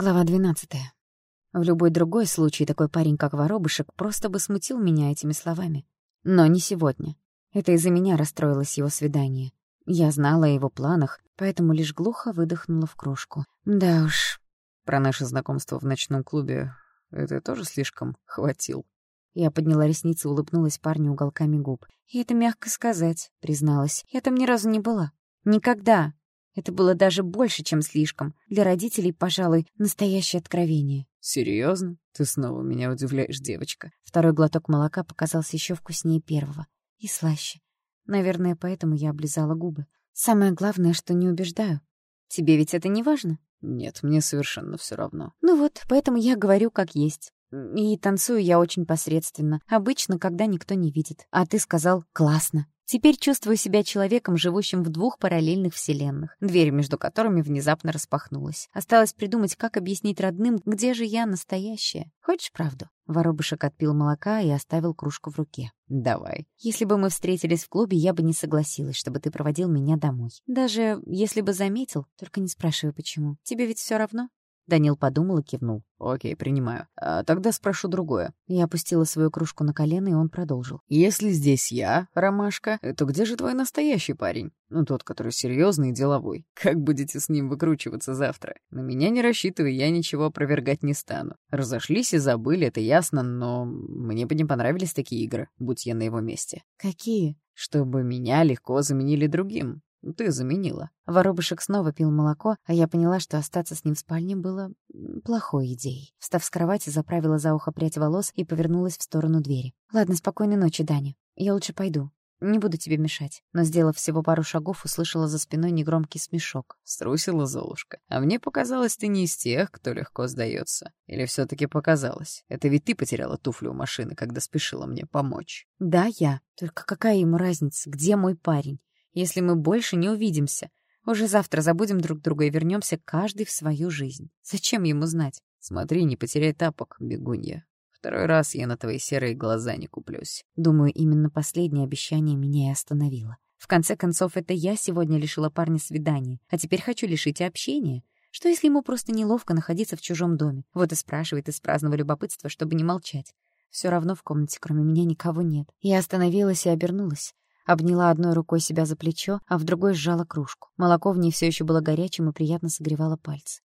Глава двенадцатая. В любой другой случай такой парень, как Воробышек, просто бы смутил меня этими словами. Но не сегодня. Это из-за меня расстроилось его свидание. Я знала о его планах, поэтому лишь глухо выдохнула в кружку. Да уж. Про наше знакомство в ночном клубе это тоже слишком хватил. Я подняла ресницы и улыбнулась парню уголками губ. И это мягко сказать, призналась. Я там ни разу не была. Никогда. Это было даже больше, чем слишком. Для родителей, пожалуй, настоящее откровение. Серьезно? Ты снова меня удивляешь, девочка. Второй глоток молока показался еще вкуснее первого. И слаще. Наверное, поэтому я облизала губы. Самое главное, что не убеждаю. Тебе ведь это не важно? Нет, мне совершенно все равно. Ну вот, поэтому я говорю как есть. И танцую я очень посредственно. Обычно, когда никто не видит. А ты сказал «классно». Теперь чувствую себя человеком, живущим в двух параллельных вселенных, дверь между которыми внезапно распахнулась. Осталось придумать, как объяснить родным, где же я настоящая. Хочешь правду? Воробышек отпил молока и оставил кружку в руке. «Давай». «Если бы мы встретились в клубе, я бы не согласилась, чтобы ты проводил меня домой. Даже если бы заметил, только не спрашивай, почему. Тебе ведь все равно?» Данил подумал и кивнул. «Окей, принимаю. А тогда спрошу другое». Я опустила свою кружку на колено, и он продолжил. «Если здесь я, Ромашка, то где же твой настоящий парень? Ну, тот, который серьезный и деловой. Как будете с ним выкручиваться завтра? На меня не рассчитывай, я ничего опровергать не стану. Разошлись и забыли, это ясно, но мне бы не понравились такие игры, будь я на его месте». «Какие?» «Чтобы меня легко заменили другим. Ты заменила. Воробышек снова пил молоко, а я поняла, что остаться с ним в спальне было плохой идеей. Встав с кровати, заправила за ухо прядь волос и повернулась в сторону двери. «Ладно, спокойной ночи, Даня. Я лучше пойду. Не буду тебе мешать». Но, сделав всего пару шагов, услышала за спиной негромкий смешок. Струсила Золушка. А мне показалось, ты не из тех, кто легко сдается. Или все таки показалось? Это ведь ты потеряла туфлю у машины, когда спешила мне помочь. «Да, я. Только какая ему разница, где мой парень? Если мы больше не увидимся. Уже завтра забудем друг друга и вернемся каждый в свою жизнь. Зачем ему знать? Смотри, не потеряй тапок, бегунья. Второй раз я на твои серые глаза не куплюсь. Думаю, именно последнее обещание меня и остановило. В конце концов, это я сегодня лишила парня свидания, а теперь хочу лишить и общения. Что если ему просто неловко находиться в чужом доме? Вот и спрашивает из праздного любопытства, чтобы не молчать. Все равно в комнате кроме меня никого нет. Я остановилась и обернулась. Обняла одной рукой себя за плечо, а в другой сжала кружку. Молоко в ней все еще было горячим и приятно согревало пальцы.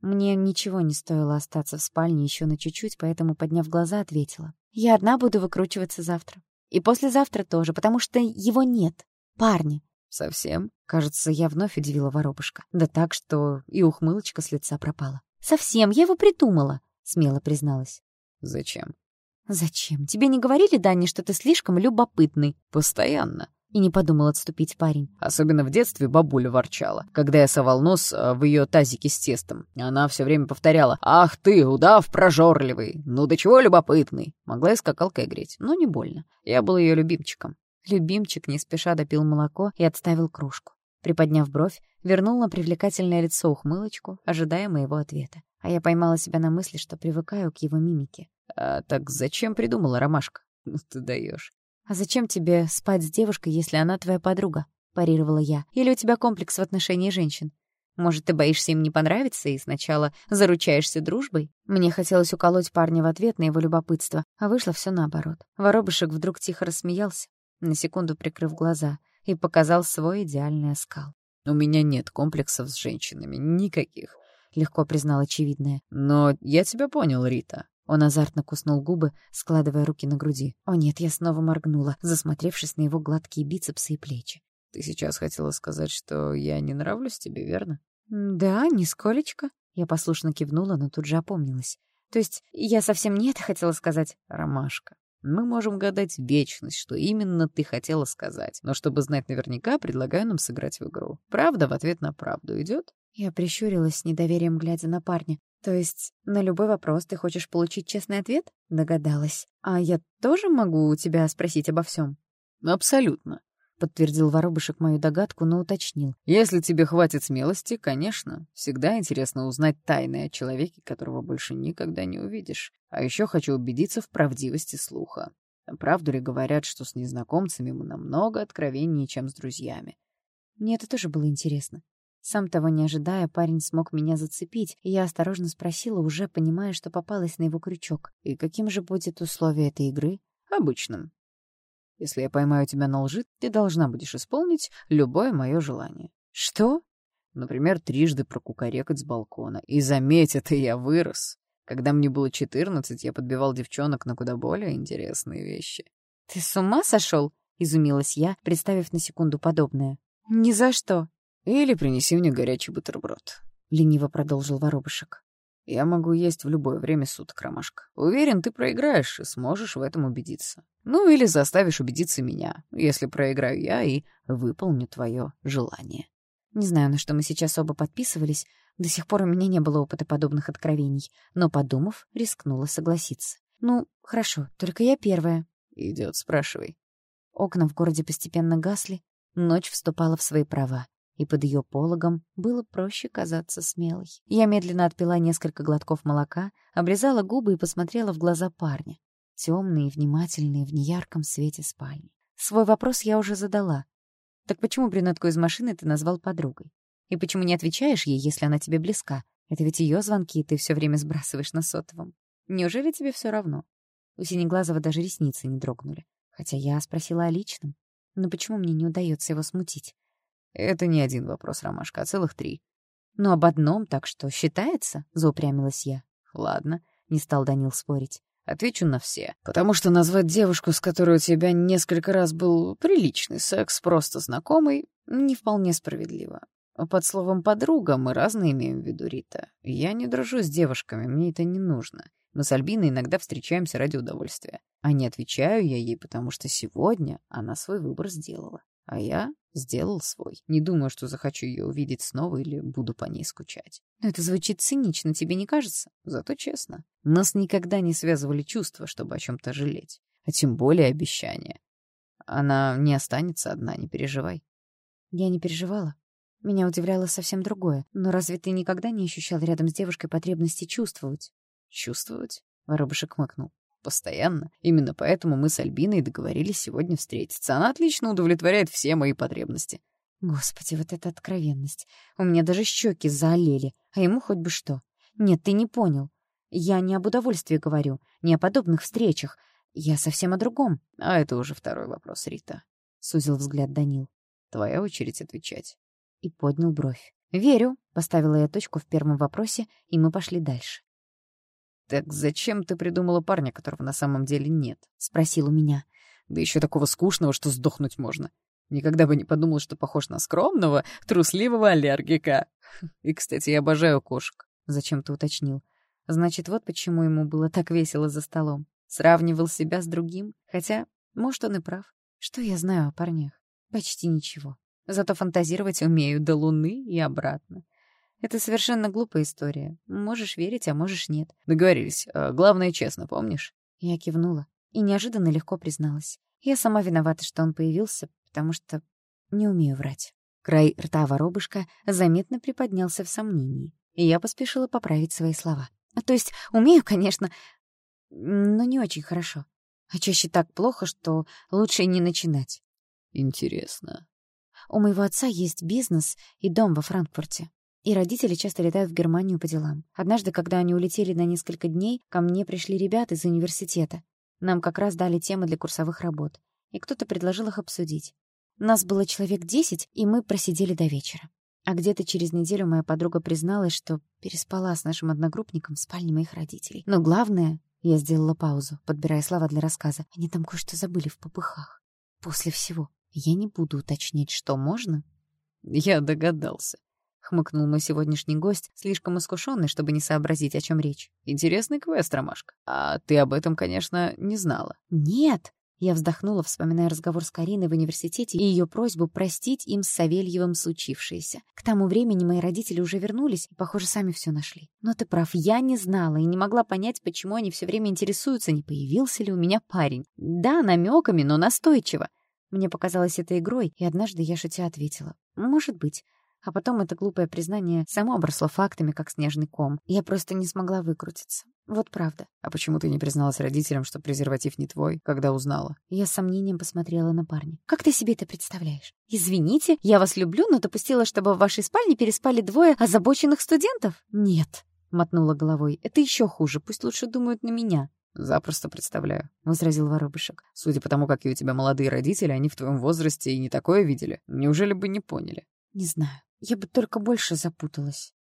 Мне ничего не стоило остаться в спальне еще на чуть-чуть, поэтому, подняв глаза, ответила. «Я одна буду выкручиваться завтра. И послезавтра тоже, потому что его нет. Парня». «Совсем?» Кажется, я вновь удивила воробушка. Да так, что и ухмылочка с лица пропала. «Совсем, я его придумала», — смело призналась. «Зачем?» «Зачем? Тебе не говорили, Дани, что ты слишком любопытный?» «Постоянно». И не подумал отступить парень. Особенно в детстве бабуля ворчала, когда я совал нос э, в ее тазике с тестом. Она все время повторяла «Ах ты, удав прожорливый! Ну до чего любопытный!» Могла и скакалкой греть, но не больно. Я был ее любимчиком. Любимчик не спеша допил молоко и отставил кружку. Приподняв бровь, вернул на привлекательное лицо ухмылочку, ожидая моего ответа. А я поймала себя на мысли, что привыкаю к его мимике. «А так зачем придумала ромашка? Ну ты даешь. «А зачем тебе спать с девушкой, если она твоя подруга?» — парировала я. «Или у тебя комплекс в отношении женщин? Может, ты боишься им не понравиться и сначала заручаешься дружбой?» Мне хотелось уколоть парня в ответ на его любопытство, а вышло все наоборот. Воробышек вдруг тихо рассмеялся, на секунду прикрыв глаза, и показал свой идеальный оскал. «У меня нет комплексов с женщинами, никаких», — легко признал очевидное. «Но я тебя понял, Рита. Он азартно куснул губы, складывая руки на груди. О нет, я снова моргнула, засмотревшись на его гладкие бицепсы и плечи. «Ты сейчас хотела сказать, что я не нравлюсь тебе, верно?» «Да, нисколечко». Я послушно кивнула, но тут же опомнилась. «То есть я совсем не это хотела сказать?» «Ромашка, мы можем гадать вечность, что именно ты хотела сказать. Но чтобы знать наверняка, предлагаю нам сыграть в игру. Правда в ответ на правду идет? Я прищурилась с недоверием, глядя на парня. То есть на любой вопрос ты хочешь получить честный ответ? Догадалась. А я тоже могу у тебя спросить обо всем? Абсолютно. Подтвердил воробышек мою догадку, но уточнил. «Если тебе хватит смелости, конечно. Всегда интересно узнать тайны о человеке, которого больше никогда не увидишь. А еще хочу убедиться в правдивости слуха. Правду ли говорят, что с незнакомцами мы намного откровеннее, чем с друзьями?» Мне это тоже было интересно. Сам того не ожидая, парень смог меня зацепить, и я осторожно спросила, уже понимая, что попалась на его крючок. «И каким же будет условие этой игры?» «Обычным. Если я поймаю тебя на лжи, ты должна будешь исполнить любое мое желание». «Что?» Например, трижды прокукарекать с балкона. И заметь, это я вырос. Когда мне было четырнадцать, я подбивал девчонок на куда более интересные вещи. «Ты с ума сошел?» — изумилась я, представив на секунду подобное. «Ни за что». «Или принеси мне горячий бутерброд», — лениво продолжил воробушек. «Я могу есть в любое время суток, Ромашка. Уверен, ты проиграешь и сможешь в этом убедиться. Ну или заставишь убедиться меня, если проиграю я и выполню твое желание». Не знаю, на что мы сейчас оба подписывались, до сих пор у меня не было опыта подобных откровений, но, подумав, рискнула согласиться. «Ну, хорошо, только я первая». «Идет, спрашивай». Окна в городе постепенно гасли, ночь вступала в свои права, и под ее пологом было проще казаться смелой. Я медленно отпила несколько глотков молока, обрезала губы и посмотрела в глаза парня, темные и внимательные в неярком свете спальни. Свой вопрос я уже задала, так почему брюнетку из машины ты назвал подругой? И почему не отвечаешь ей, если она тебе близка? Это ведь ее звонки ты все время сбрасываешь на сотовом. Неужели тебе все равно? У Синеглазого даже ресницы не дрогнули. Хотя я спросила о личном. Но почему мне не удается его смутить? Это не один вопрос, Ромашка, а целых три. Ну, об одном, так что считается, заупрямилась я. Ладно, не стал Данил спорить. Отвечу на все. Потому что назвать девушку, с которой у тебя несколько раз был приличный секс, просто знакомый, не вполне справедливо. Под словом «подруга» мы разные имеем в виду, Рита. Я не дружу с девушками, мне это не нужно. Мы с Альбиной иногда встречаемся ради удовольствия. А не отвечаю я ей, потому что сегодня она свой выбор сделала. А я сделал свой. Не думаю, что захочу ее увидеть снова или буду по ней скучать. Но это звучит цинично, тебе не кажется? Зато честно. Нас никогда не связывали чувства, чтобы о чем-то жалеть. А тем более обещания. Она не останется одна, не переживай. Я не переживала. Меня удивляло совсем другое. Но разве ты никогда не ощущал рядом с девушкой потребности чувствовать? Чувствовать? Воробушек мыкнул. Постоянно. Именно поэтому мы с Альбиной договорились сегодня встретиться. Она отлично удовлетворяет все мои потребности. Господи, вот эта откровенность. У меня даже щеки заолели, а ему хоть бы что. Нет, ты не понял. Я не об удовольствии говорю, не о подобных встречах. Я совсем о другом. А это уже второй вопрос, Рита. Сузил взгляд Данил. Твоя очередь отвечать. И поднял бровь. «Верю», — поставила я точку в первом вопросе, и мы пошли дальше. «Так зачем ты придумала парня, которого на самом деле нет?» — спросил у меня. «Да еще такого скучного, что сдохнуть можно. Никогда бы не подумал, что похож на скромного, трусливого аллергика. И, кстати, я обожаю кошек», — зачем-то уточнил. Значит, вот почему ему было так весело за столом. Сравнивал себя с другим, хотя, может, он и прав. Что я знаю о парнях? Почти ничего. Зато фантазировать умею до луны и обратно. Это совершенно глупая история. Можешь верить, а можешь нет. Договорились. А главное, честно, помнишь? Я кивнула и неожиданно легко призналась. Я сама виновата, что он появился, потому что не умею врать. Край рта воробушка заметно приподнялся в сомнении, и я поспешила поправить свои слова. То есть умею, конечно, но не очень хорошо. А чаще так плохо, что лучше не начинать. Интересно. У моего отца есть бизнес и дом во Франкфурте. И родители часто летают в Германию по делам. Однажды, когда они улетели на несколько дней, ко мне пришли ребята из университета. Нам как раз дали темы для курсовых работ, и кто-то предложил их обсудить. Нас было человек десять, и мы просидели до вечера. А где-то через неделю моя подруга призналась, что переспала с нашим одногруппником в спальне моих родителей. Но главное, я сделала паузу, подбирая слова для рассказа, они там кое-что забыли в попыхах. После всего. Я не буду уточнять, что можно. Я догадался. — хмыкнул мой сегодняшний гость, слишком искушенный, чтобы не сообразить, о чем речь. «Интересный квест, Ромашка. А ты об этом, конечно, не знала». «Нет!» Я вздохнула, вспоминая разговор с Кариной в университете и ее просьбу простить им с Савельевым случившееся. К тому времени мои родители уже вернулись и, похоже, сами все нашли. Но ты прав, я не знала и не могла понять, почему они все время интересуются, не появился ли у меня парень. Да, намеками, но настойчиво. Мне показалось это игрой, и однажды я шутя ответила. «Может быть». А потом это глупое признание само обросло фактами, как снежный ком. Я просто не смогла выкрутиться. Вот правда. А почему ты не призналась родителям, что презерватив не твой, когда узнала? Я с сомнением посмотрела на парня. Как ты себе это представляешь? Извините, я вас люблю, но допустила, чтобы в вашей спальне переспали двое озабоченных студентов? Нет. Мотнула головой. Это еще хуже. Пусть лучше думают на меня. «Запросто представляю», — возразил Воробышек. «Судя по тому, какие у тебя молодые родители, они в твоем возрасте и не такое видели. Неужели бы не поняли?» «Не знаю. Я бы только больше запуталась».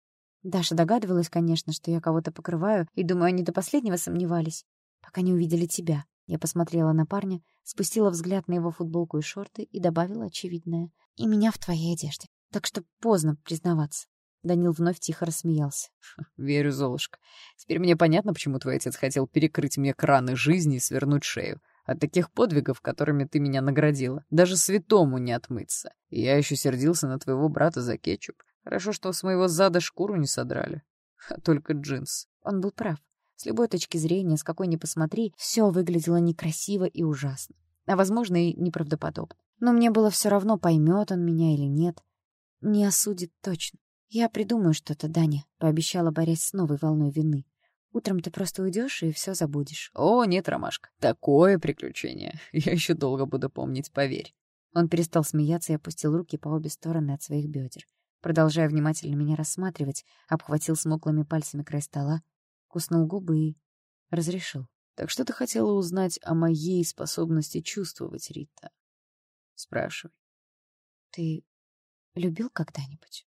Даша догадывалась, конечно, что я кого-то покрываю, и, думаю, они до последнего сомневались, пока не увидели тебя. Я посмотрела на парня, спустила взгляд на его футболку и шорты и добавила очевидное. «И меня в твоей одежде. Так что поздно признаваться». Данил вновь тихо рассмеялся. «Верю, Золушка. Теперь мне понятно, почему твой отец хотел перекрыть мне краны жизни и свернуть шею. От таких подвигов, которыми ты меня наградила, даже святому не отмыться. И я еще сердился на твоего брата за кетчуп. Хорошо, что с моего зада шкуру не содрали, а только джинс. Он был прав. С любой точки зрения, с какой ни посмотри, все выглядело некрасиво и ужасно. А, возможно, и неправдоподобно. Но мне было все равно, поймет он меня или нет. Не осудит точно. Я придумаю что-то, Даня, пообещала, борясь с новой волной вины. Утром ты просто уйдешь и все забудешь. О, нет, Ромашка, такое приключение. Я еще долго буду помнить, поверь. Он перестал смеяться и опустил руки по обе стороны от своих бедер. Продолжая внимательно меня рассматривать, обхватил смуглыми пальцами край стола, куснул губы и разрешил. «Так что ты хотела узнать о моей способности чувствовать, Рита?» «Спрашивай». «Ты любил когда-нибудь?»